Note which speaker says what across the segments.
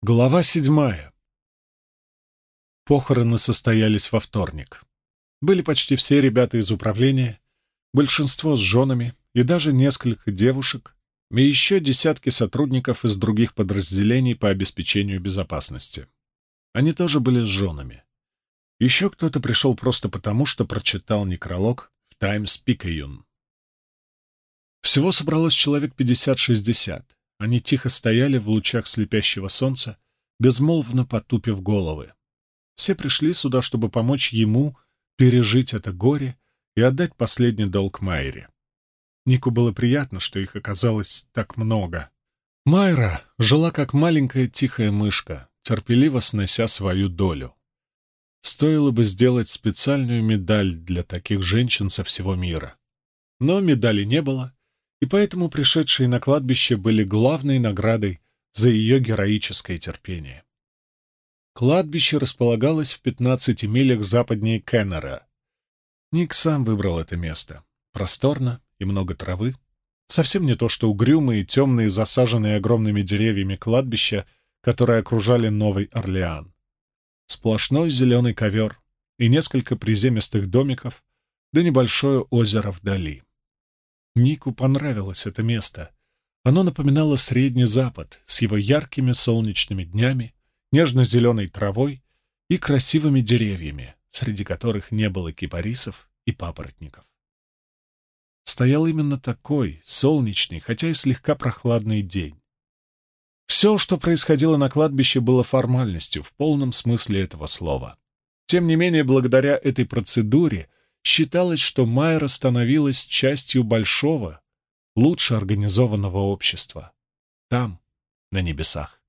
Speaker 1: Глава седьмая. Похороны состоялись во вторник. Были почти все ребята из управления, большинство с женами и даже несколько девушек, и еще десятки сотрудников из других подразделений по обеспечению безопасности. Они тоже были с женами. Еще кто-то пришел просто потому, что прочитал некролог в Times Picayune. Всего собралось человек 50-60. Они тихо стояли в лучах слепящего солнца, безмолвно потупив головы. Все пришли сюда, чтобы помочь ему пережить это горе и отдать последний долг Майре. Нику было приятно, что их оказалось так много. Майра жила как маленькая тихая мышка, терпеливо снося свою долю. Стоило бы сделать специальную медаль для таких женщин со всего мира. Но медали не было, и поэтому пришедшие на кладбище были главной наградой за ее героическое терпение. Кладбище располагалось в 15 милях западнее Кеннера. Ник сам выбрал это место. Просторно и много травы. Совсем не то, что угрюмые, темные, засаженные огромными деревьями кладбища, которые окружали Новый Орлеан. Сплошной зеленый ковер и несколько приземистых домиков, да небольшое озеро вдали. Нику понравилось это место. Оно напоминало Средний Запад с его яркими солнечными днями, нежно-зеленой травой и красивыми деревьями, среди которых не было кипарисов и папоротников. Стоял именно такой, солнечный, хотя и слегка прохладный день. Все, что происходило на кладбище, было формальностью в полном смысле этого слова. Тем не менее, благодаря этой процедуре считалось, что Майра становилась частью большого, лучше организованного общества. Там, на небесах.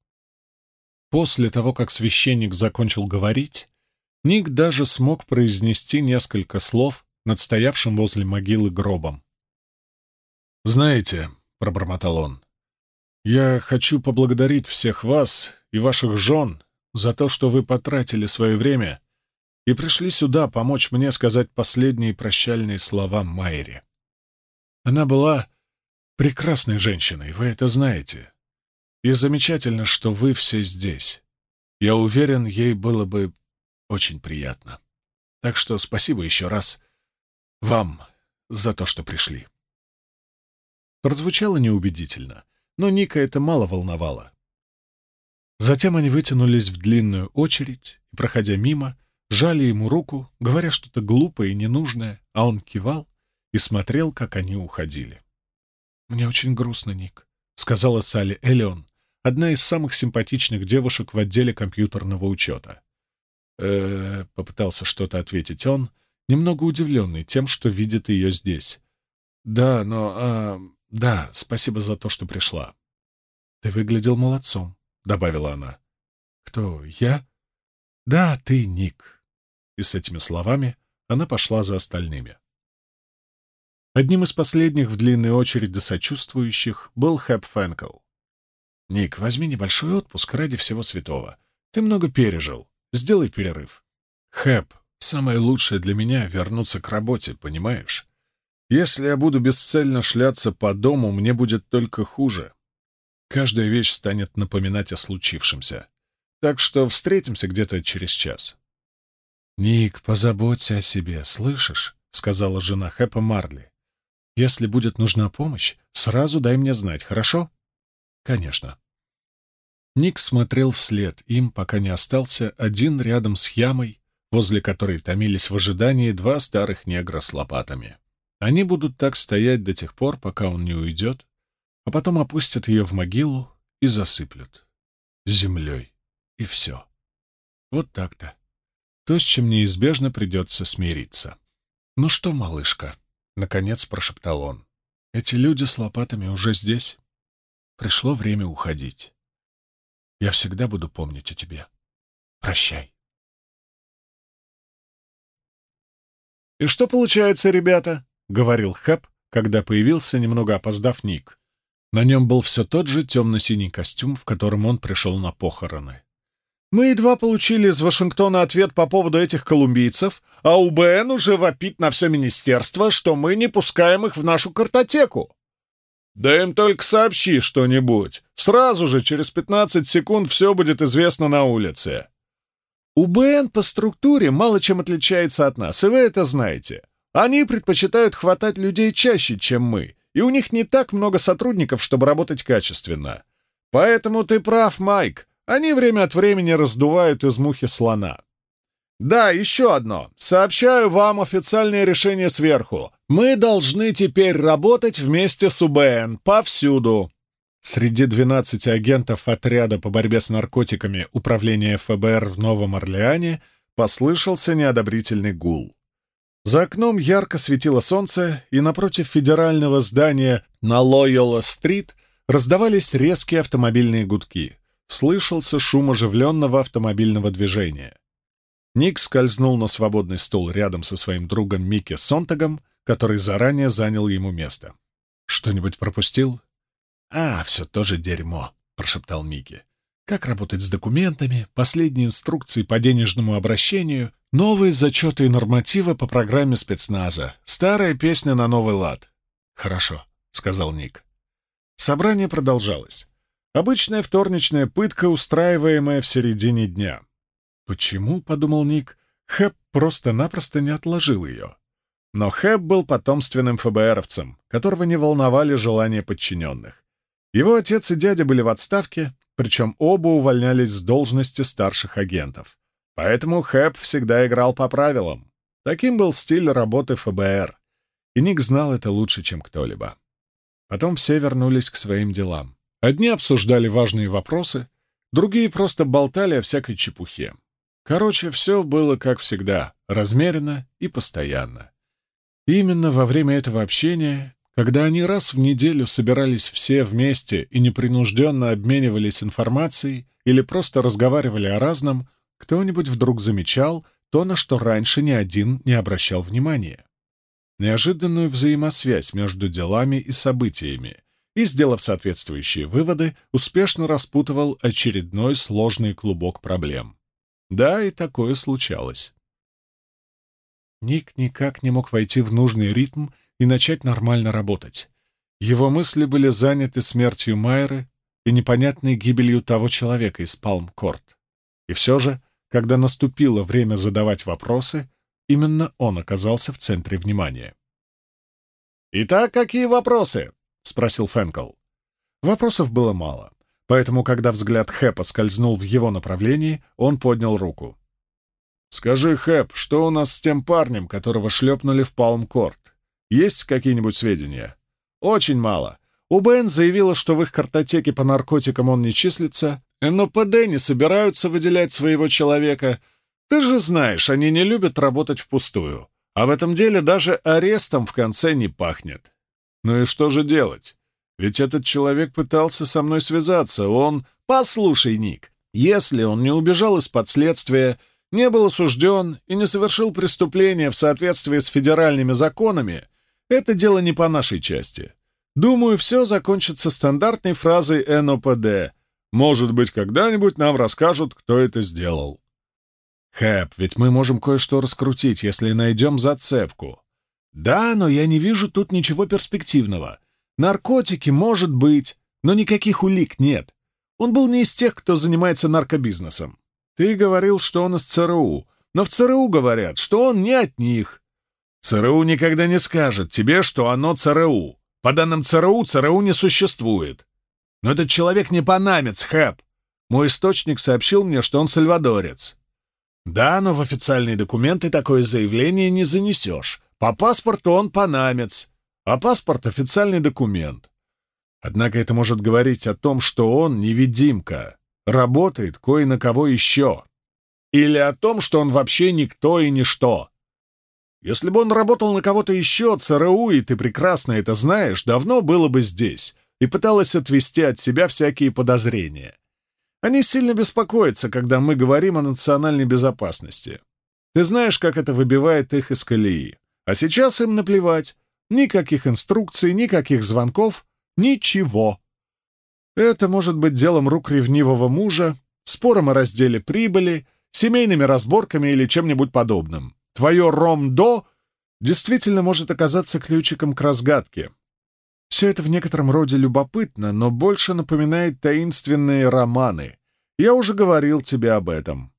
Speaker 1: После того, как священник закончил говорить, Ник даже смог произнести несколько слов над стоявшим возле могилы гробом. «Знаете», — пробормотал он, — «я хочу поблагодарить всех вас и ваших жен за то, что вы потратили свое время и пришли сюда помочь мне сказать последние прощальные слова Майре. Она была прекрасной женщиной, вы это знаете. И замечательно, что вы все здесь. Я уверен, ей было бы очень приятно. Так что спасибо еще раз вам за то, что пришли. Прозвучало неубедительно, но Ника это мало волновало. Затем они вытянулись в длинную очередь и, проходя мимо, жали ему руку, говоря что-то глупое и ненужное, а он кивал и смотрел, как они уходили. «Мне очень грустно, Ник», — сказала Салли Элеон, одна из самых симпатичных девушек в отделе компьютерного учета. э попытался что-то ответить он, немного удивленный тем, что видит ее здесь. «Да, но... А, да, спасибо за то, что пришла». «Ты выглядел молодцом», — добавила она. «Кто, я?» «Да, ты, Ник», и с этими словами она пошла за остальными. Одним из последних в длинной очереди сочувствующих был Хэп Фэнкл. «Ник, возьми небольшой отпуск ради всего святого. Ты много пережил. Сделай перерыв». «Хэп, самое лучшее для меня — вернуться к работе, понимаешь? Если я буду бесцельно шляться по дому, мне будет только хуже. Каждая вещь станет напоминать о случившемся. Так что встретимся где-то через час». «Ник, позаботься о себе, слышишь?» — сказала жена Хэпа Марли. «Если будет нужна помощь, сразу дай мне знать, хорошо?» «Конечно». Ник смотрел вслед им, пока не остался один рядом с ямой, возле которой томились в ожидании два старых негра с лопатами. Они будут так стоять до тех пор, пока он не уйдет, а потом опустят ее в могилу и засыплют. Землей. И все. Вот так-то то, с чем неизбежно придется смириться. «Ну что, малышка?» — наконец прошептал он. «Эти люди с лопатами уже здесь. Пришло время уходить. Я всегда буду помнить о тебе. Прощай».
Speaker 2: «И что получается, ребята?» — говорил Хэп, когда появился, немного опоздав Ник.
Speaker 1: На нем был все тот же темно-синий костюм, в котором он пришел на похороны.
Speaker 2: Мы едва получили из Вашингтона ответ по поводу этих колумбийцев, а УБН уже вопит на все министерство, что мы не пускаем их в нашу картотеку.
Speaker 1: Да им только сообщи что-нибудь. Сразу же, через 15 секунд, все будет известно на улице. УБН по структуре мало чем отличается от нас, и вы это знаете. Они предпочитают хватать людей чаще, чем мы, и у них не так много сотрудников, чтобы работать качественно. Поэтому ты прав, Майк. Они время от времени раздувают из мухи слона. Да, еще одно. Сообщаю вам официальное решение сверху. Мы должны теперь работать вместе с УБН повсюду. Среди 12 агентов отряда по борьбе с наркотиками Управления ФБР в Новом Орлеане послышался неодобрительный гул. За окном ярко светило солнце, и напротив федерального здания на Лойола-стрит раздавались резкие автомобильные гудки. Слышался шум оживленного автомобильного движения. Ник скользнул на свободный стул рядом со своим другом Микки Сонтагом, который заранее занял ему место. «Что-нибудь пропустил?» «А, все тоже дерьмо», — прошептал Микки. «Как работать с документами, последние инструкции по денежному обращению, новые зачеты и нормативы по программе спецназа, старая песня на новый лад». «Хорошо», — сказал Ник. Собрание продолжалось. Обычная вторничная пытка, устраиваемая в середине дня. «Почему?» — подумал Ник. Хэп просто-напросто не отложил ее. Но Хэп был потомственным ФБРовцем, которого не волновали желания подчиненных. Его отец и дядя были в отставке, причем оба увольнялись с должности старших агентов. Поэтому Хэп всегда играл по правилам. Таким был стиль работы ФБР. И Ник знал это лучше, чем кто-либо. Потом все вернулись к своим делам. Одни обсуждали важные вопросы, другие просто болтали о всякой чепухе. Короче, все было как всегда, размеренно и постоянно. именно во время этого общения когда они раз в неделю собирались все вместе и непринужденно обменивались информацией или просто разговаривали о разном, кто-нибудь вдруг замечал то, на что раньше ни один не обращал внимания. Неожиданную взаимосвязь между делами и событиями, и, сделав соответствующие выводы, успешно распутывал очередной сложный клубок проблем. Да, и такое случалось. Ник никак не мог войти в нужный ритм и начать нормально работать. Его мысли были заняты смертью Майеры и непонятной гибелью того человека из Палм-Корт. И все же, когда наступило время задавать вопросы, именно он оказался в центре внимания. «Итак, какие вопросы?» — спросил Фэнкл. Вопросов было мало, поэтому, когда взгляд Хэпа скользнул в его направлении, он поднял руку. «Скажи, Хэп, что у нас с тем парнем, которого шлепнули в Палм-Корт? Есть какие-нибудь сведения? Очень мало. УБН заявила, что в их картотеке по наркотикам он не числится, НОПД не собираются выделять своего человека. Ты же знаешь, они не любят работать впустую. А в этом деле даже арестом в конце не пахнет. Ну и что же делать? Ведь этот человек пытался со мной связаться. Он... Послушай, Ник, если он не убежал из-под следствия, не был осужден и не совершил преступления в соответствии с федеральными законами, это дело не по нашей части. Думаю, все закончится стандартной фразой НОПД. Может быть, когда-нибудь нам расскажут, кто это сделал. Хэп, ведь мы можем кое-что раскрутить, если найдем зацепку. Да, но я не вижу тут ничего перспективного. Наркотики, может быть, но никаких улик нет. Он был не из тех, кто занимается наркобизнесом. Ты говорил, что он из ЦРУ, но в ЦРУ говорят, что он не от них. ЦРУ никогда не скажет тебе, что оно ЦРУ. По данным ЦРУ, ЦРУ не существует. Но этот человек не панамец, Хэп. Мой источник сообщил мне, что он сальвадорец. Да, но в официальные документы такое заявление не занесешь. По паспорту он панамец, а паспорт — официальный документ. Однако это может говорить о том, что он невидимка, работает кое на кого еще. Или о том, что он вообще никто и ничто. Если бы он работал на кого-то еще, ЦРУ, и ты прекрасно это знаешь, давно было бы здесь и пыталась отвести от себя всякие подозрения. Они сильно беспокоятся, когда мы говорим о национальной безопасности. Ты знаешь, как это выбивает их из колеи. А сейчас им наплевать. Никаких инструкций, никаких звонков, ничего. Это может быть делом рук ревнивого мужа, спором о разделе прибыли, семейными разборками или чем-нибудь подобным. Твое ром-до действительно может оказаться ключиком к разгадке. Все это в некотором роде любопытно, но больше напоминает таинственные романы. Я уже говорил тебе об этом.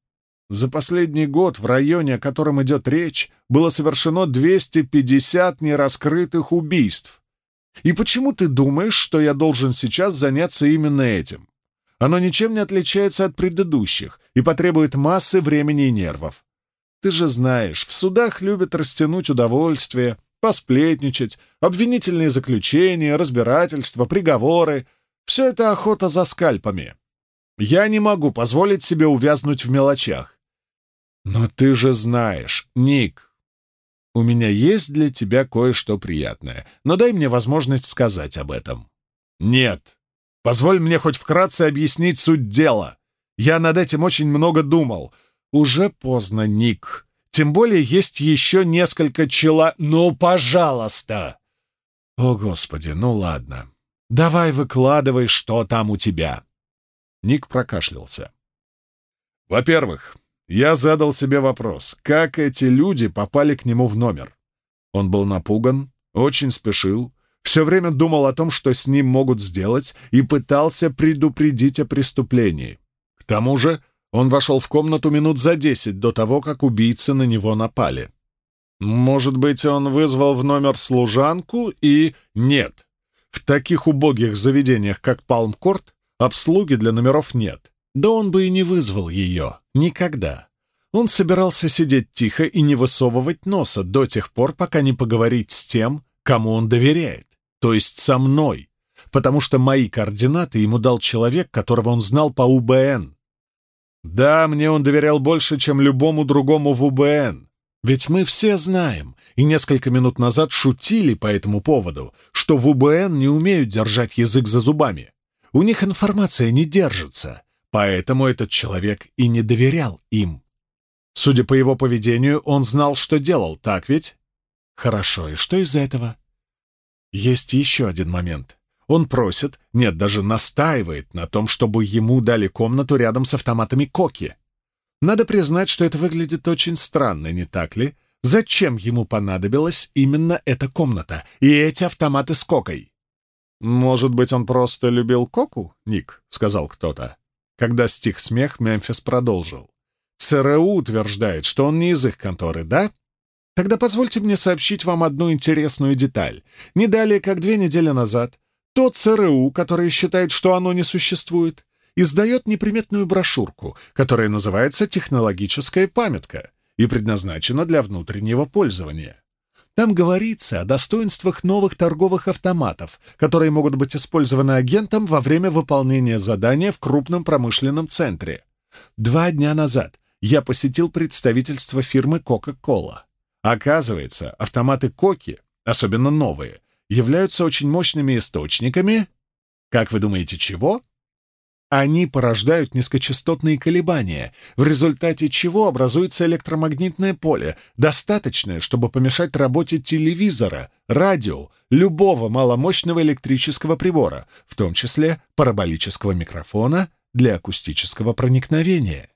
Speaker 1: За последний год в районе, о котором идет речь, было совершено 250 нераскрытых убийств. И почему ты думаешь, что я должен сейчас заняться именно этим? Оно ничем не отличается от предыдущих и потребует массы времени и нервов. Ты же знаешь, в судах любят растянуть удовольствие, посплетничать, обвинительные заключения, разбирательства, приговоры. Все это охота за скальпами. Я не могу позволить себе увязнуть в мелочах. Но ты же знаешь, Ник, у меня есть для тебя кое-что приятное, но дай мне возможность сказать об этом. Нет. Позволь мне хоть вкратце объяснить суть дела. Я над этим очень много думал. Уже поздно, Ник. Тем более есть еще несколько чела... Ну, пожалуйста! О, Господи, ну ладно. Давай выкладывай, что там у тебя. Ник прокашлялся. Во-первых, я задал себе вопрос, как эти люди попали к нему в номер. Он был напуган, очень спешил, все время думал о том, что с ним могут сделать, и пытался предупредить о преступлении. К тому же он вошел в комнату минут за десять до того, как убийцы на него напали. Может быть, он вызвал в номер служанку и... Нет. В таких убогих заведениях, как Палмкорт, обслуги для номеров нет. Да он бы и не вызвал ее. Никогда. Он собирался сидеть тихо и не высовывать носа до тех пор, пока не поговорить с тем, кому он доверяет, то есть со мной, потому что мои координаты ему дал человек, которого он знал по УБН. Да, мне он доверял больше, чем любому другому в УБН. Ведь мы все знаем, и несколько минут назад шутили по этому поводу, что в УБН не умеют держать язык за зубами. У них информация не держится, Поэтому этот человек и не доверял им. Судя по его поведению, он знал, что делал, так ведь? Хорошо, и что из этого? Есть еще один момент. Он просит, нет, даже настаивает на том, чтобы ему дали комнату рядом с автоматами Коки. Надо признать, что это выглядит очень странно, не так ли? Зачем ему понадобилась именно эта комната и эти автоматы с Кокой? «Может быть, он просто любил Коку, Ник?» — сказал кто-то. Когда стих смех, Мемфис продолжил. «ЦРУ утверждает, что он не из их конторы, да? Тогда позвольте мне сообщить вам одну интересную деталь. Не далее, как две недели назад, тот ЦРУ, который считает, что оно не существует, издает неприметную брошюрку, которая называется «Технологическая памятка» и предназначена для внутреннего пользования. Там говорится о достоинствах новых торговых автоматов, которые могут быть использованы агентом во время выполнения задания в крупном промышленном центре. Два дня назад я посетил представительство фирмы Coca-Cola. Оказывается, автоматы Коки, особенно новые, являются очень мощными источниками, как вы думаете, чего? Они порождают низкочастотные колебания, в результате чего образуется электромагнитное поле, достаточное, чтобы помешать работе телевизора, радио, любого маломощного электрического прибора, в том числе параболического микрофона для акустического проникновения.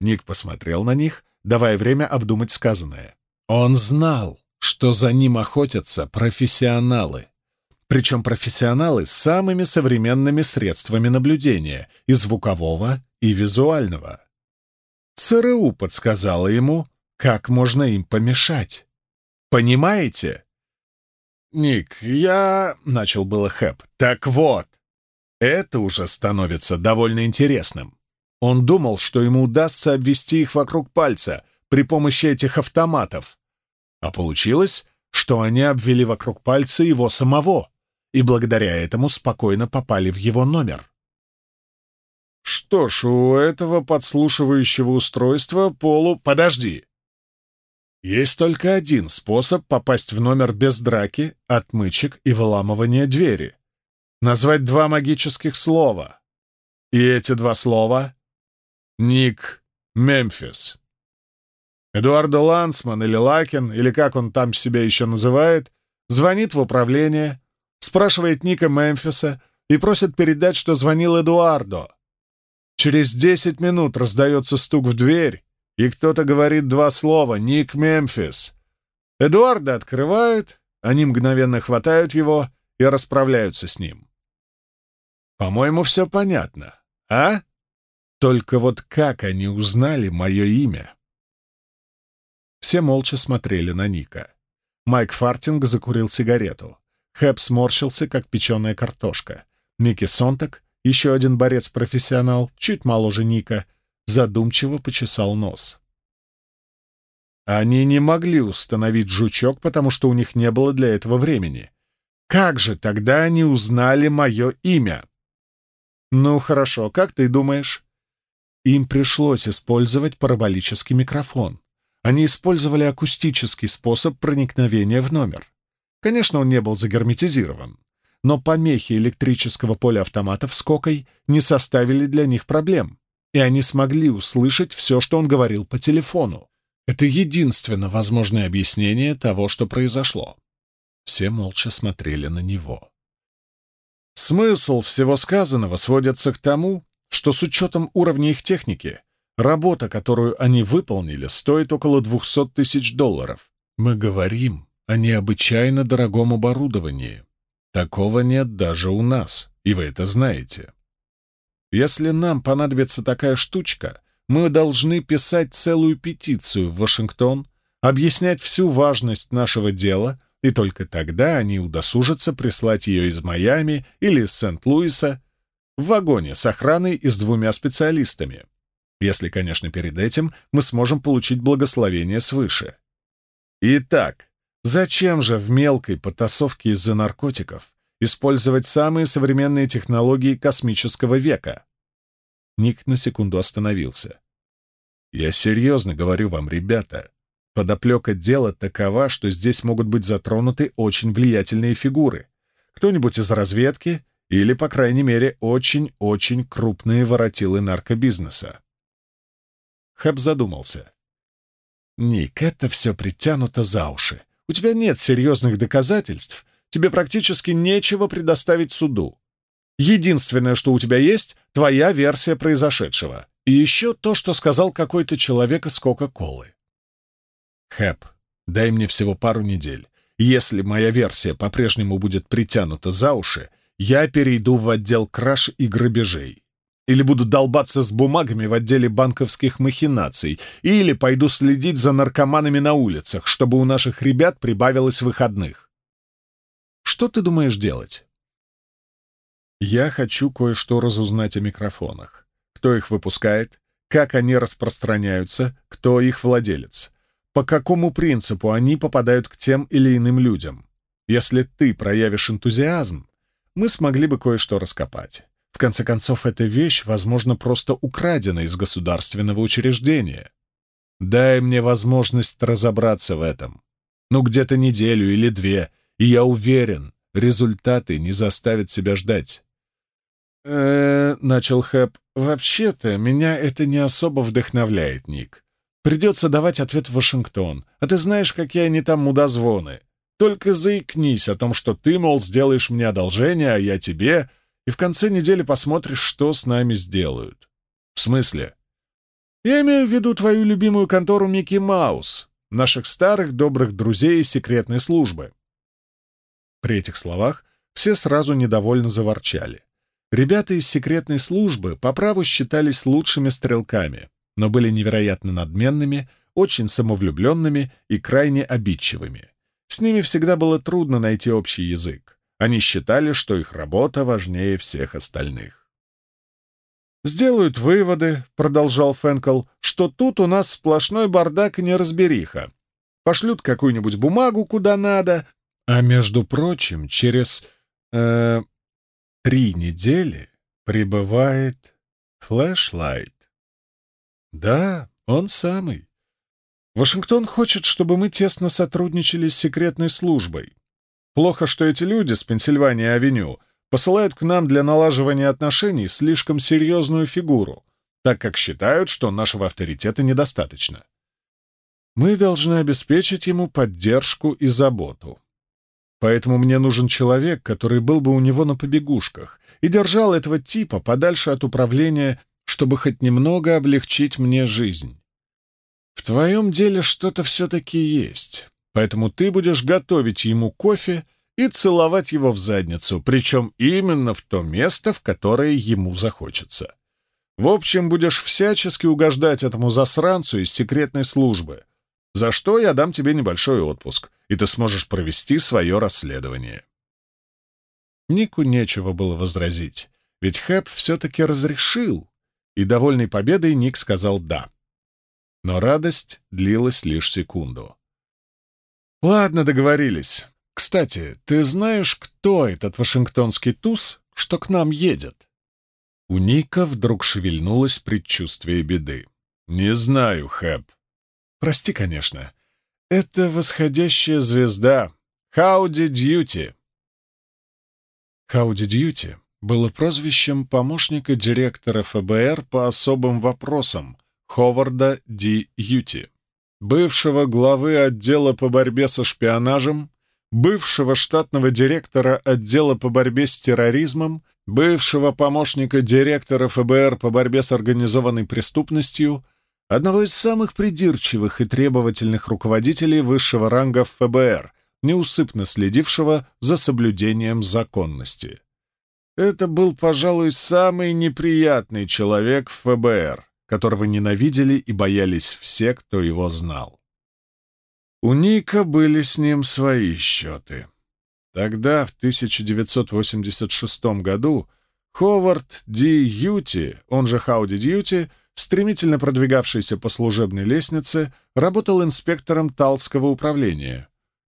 Speaker 1: Ник посмотрел на них, давая время обдумать сказанное. Он знал, что за ним охотятся профессионалы причем профессионалы с самыми современными средствами наблюдения, и звукового, и визуального. ЦРУ подсказала ему, как можно им помешать. Понимаете? «Ник, я...» — начал было Хэп. «Так вот, это уже становится довольно интересным. Он думал, что ему удастся обвести их вокруг пальца при помощи этих автоматов. А получилось, что они обвели вокруг пальца его самого и благодаря этому спокойно попали в его номер. Что ж, у этого подслушивающего устройства полу... Подожди! Есть только один способ попасть в номер без драки, отмычек и выламывания двери. Назвать два магических слова. И эти два слова — Ник Мемфис. Эдуардо Лансман или Лакин, или как он там себя еще называет, звонит в управление, спрашивает Ника Мемфиса и просит передать, что звонил Эдуардо. Через десять минут раздается стук в дверь, и кто-то говорит два слова «Ник Мемфис». Эдуардо открывает, они мгновенно хватают его и расправляются с ним. По-моему, все понятно, а? Только вот как они узнали мое имя? Все молча смотрели на Ника. Майк Фартинг закурил сигарету. Хэп сморщился, как печеная картошка. Микки Сонтак, еще один борец-профессионал, чуть моложе Ника, задумчиво почесал нос. Они не могли установить жучок, потому что у них не было для этого времени. Как же тогда они узнали мое имя? Ну, хорошо, как ты думаешь? Им пришлось использовать параболический микрофон. Они использовали акустический способ проникновения в номер. Конечно, он не был загерметизирован, но помехи электрического поля автоматов с кокой не составили для них проблем, и они смогли услышать все, что он говорил по телефону. Это единственно возможное объяснение того, что произошло. Все молча смотрели на него. Смысл всего сказанного сводится к тому, что с учетом уровня их техники, работа, которую они выполнили, стоит около 200 тысяч долларов. Мы говорим о необычайно дорогом оборудовании. Такого нет даже у нас, и вы это знаете. Если нам понадобится такая штучка, мы должны писать целую петицию в Вашингтон, объяснять всю важность нашего дела, и только тогда они удосужатся прислать ее из Майами или из Сент-Луиса в вагоне с охраной и с двумя специалистами. Если, конечно, перед этим мы сможем получить благословение свыше. Итак, зачем же в мелкой потасовке из-за наркотиков использовать самые современные технологии космического века? Ник на секунду остановился. «Я серьезно говорю вам, ребята. Подоплека дела такова, что здесь могут быть затронуты очень влиятельные фигуры. Кто-нибудь из разведки или, по крайней мере, очень-очень крупные воротилы наркобизнеса». Хэб задумался. «Ник, это все притянуто за уши. У тебя нет серьезных доказательств, тебе практически нечего предоставить суду. Единственное, что у тебя есть, твоя версия произошедшего. И еще то, что сказал какой-то человек из Кока-Колы. Хэп, дай мне всего пару недель. Если моя версия по-прежнему будет притянута за уши, я перейду в отдел краж и грабежей. Или буду долбаться с бумагами в отделе банковских махинаций, или пойду следить за наркоманами на улицах, чтобы у наших ребят прибавилось выходных. Что ты думаешь делать? Я хочу кое-что разузнать о микрофонах. Кто их выпускает, как они распространяются, кто их владелец, по какому принципу они попадают к тем или иным людям. Если ты проявишь энтузиазм, мы смогли бы кое-что раскопать. В конце концов, эта вещь, возможно, просто украдена из государственного учреждения. Дай мне возможность разобраться в этом. Ну, где-то неделю или две, и я уверен, результаты не заставят себя ждать э начал Хэп. «Вообще-то, меня это не особо вдохновляет, Ник. Придется давать ответ в Вашингтон. А ты знаешь, какие они там мудозвоны. Только заикнись о том, что ты, мол, сделаешь мне одолжение, а я тебе, и в конце недели посмотришь, что с нами сделают». «В смысле?» «Я имею в виду твою любимую контору Микки Маус, наших старых добрых друзей из секретной службы». При этих словах все сразу недовольно заворчали. Ребята из секретной службы по праву считались лучшими стрелками, но были невероятно надменными, очень самовлюбленными и крайне обидчивыми. С ними всегда было трудно найти общий язык. Они считали, что их работа важнее всех остальных. «Сделают выводы», — продолжал Фенкл, «что тут у нас сплошной бардак и неразбериха. Пошлют какую-нибудь бумагу куда надо, а между прочим, через... Э, три недели прибывает флешлайт. Да, он самый. Вашингтон хочет, чтобы мы тесно сотрудничали с секретной службой. Плохо, что эти люди с Пенсильвания-авеню посылают к нам для налаживания отношений слишком серьезную фигуру, так как считают, что нашего авторитета недостаточно. Мы должны обеспечить ему поддержку и заботу. Поэтому мне нужен человек, который был бы у него на побегушках и держал этого типа подальше от управления, чтобы хоть немного облегчить мне жизнь. В твоем деле что-то все-таки есть, поэтому ты будешь готовить ему кофе и целовать его в задницу, причем именно в то место, в которое ему захочется. В общем, будешь всячески угождать этому засранцу из секретной службы, за что я дам тебе небольшой отпуск, и ты сможешь провести свое расследование. Нику нечего было возразить, ведь Хэп все-таки разрешил, и, довольный победой, Ник сказал «да». Но радость длилась лишь секунду. «Ладно, договорились. Кстати, ты знаешь, кто этот вашингтонский туз, что к нам едет?» У Ника вдруг шевельнулось предчувствие беды. «Не знаю, Хэп». «Прости, конечно. Это восходящая звезда. Хауди Дьюти». Хауди Дьюти было прозвищем помощника директора ФБР по особым вопросам Ховарда Ди Юти, бывшего главы отдела по борьбе со шпионажем бывшего штатного директора отдела по борьбе с терроризмом, бывшего помощника директора ФБР по борьбе с организованной преступностью, одного из самых придирчивых и требовательных руководителей высшего ранга в ФБР, неусыпно следившего за соблюдением законности. Это был, пожалуй, самый неприятный человек в ФБР, которого ненавидели и боялись все, кто его знал. У Ника были с ним свои счеты. Тогда, в 1986 году, Ховард Ди Юти, он же Хауди Дьюти, стремительно продвигавшийся по служебной лестнице, работал инспектором Талского управления.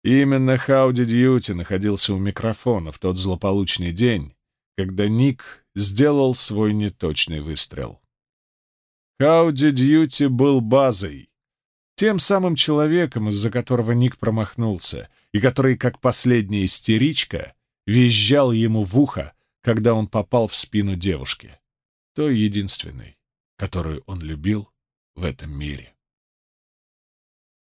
Speaker 1: Именно Хауди Дьюти находился у микрофона в тот злополучный день, когда Ник сделал свой неточный выстрел. Хауди Дьюти был базой, тем самым человеком, из-за которого Ник промахнулся, и который, как последняя истеричка, визжал ему в ухо, когда он попал в спину девушки, той единственной, которую он любил в этом мире.